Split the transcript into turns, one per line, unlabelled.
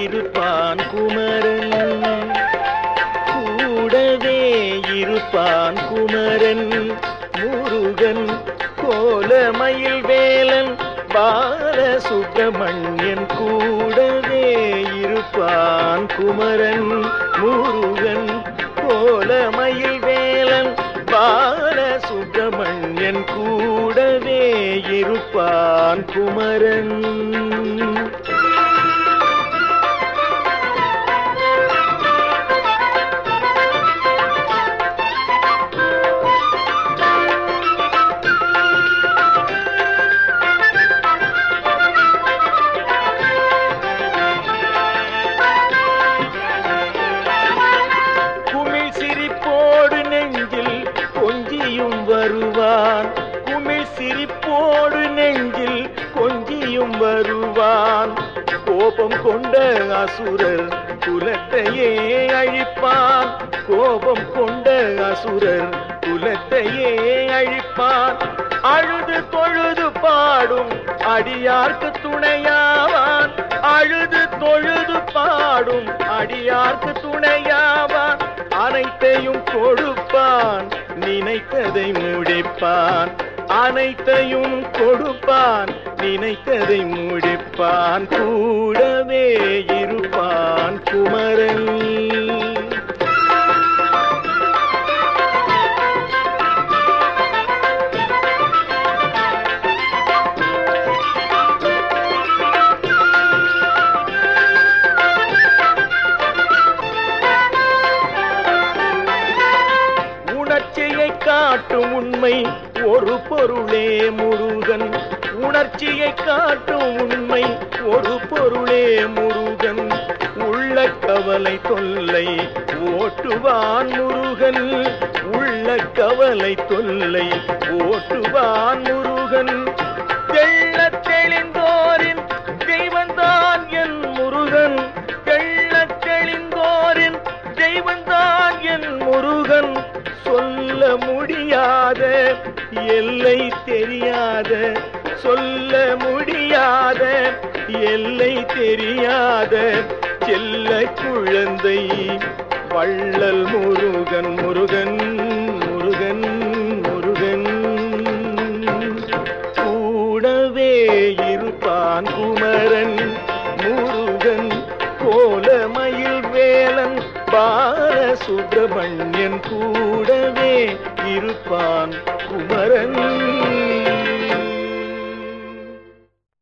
இருப்பான் குமர் நான் குமரன் முருகன் கோலமயில் வேலன் பால சுப்பிரமணியன் கூடவே இருப்பான் குமரன் முருகன் கோலமயில் வேலன் பால சுப்பிரமணியன் கூடவே இருப்பான் குமரன். கோபம் கொண்ட அசுரர் குலத்தையே அழிப்பான் கோபம் கொண்ட அசுரர் குலத்தையே அழிப்பான் அழுது தொழுது பாடும் அடியார்க்கு துணையாவான் அழுது தொழுது பாடும் அடியார்க்கு துணையாவான் அனைத்தையும் கொடுப்பான் நினைத்ததை முடிப்பான். அனைத்தையும் கொடுப்பான் நினைத்ததை முடிப்பான். கூடவே இருப்பான் குமரன். உணர்ச்சியை காட்டும் உண்மை ஒரு பொருளே முருகன். உணர்ச்சியை காட்டும் உண்மை. ஒரு பொருளே முருகன். உள்ள கவலை தொல்லை. ஓட்டுவான் முருகன். உள்ள கவலை தொல்லை. ஓட்டுவான் முருகன். எல்லை தெரியாத சொல்ல முடியாத எல்லை தெரியாத செல்ல குழந்தை வள்ளல் முருகன் முருகன் முருகன் முருகன். கூடவே இருப்பான் குமரன் முருகன் கோலமயில் வேலன் பால சுப்பிரமணியன் கூடவே இருப்பான் Karen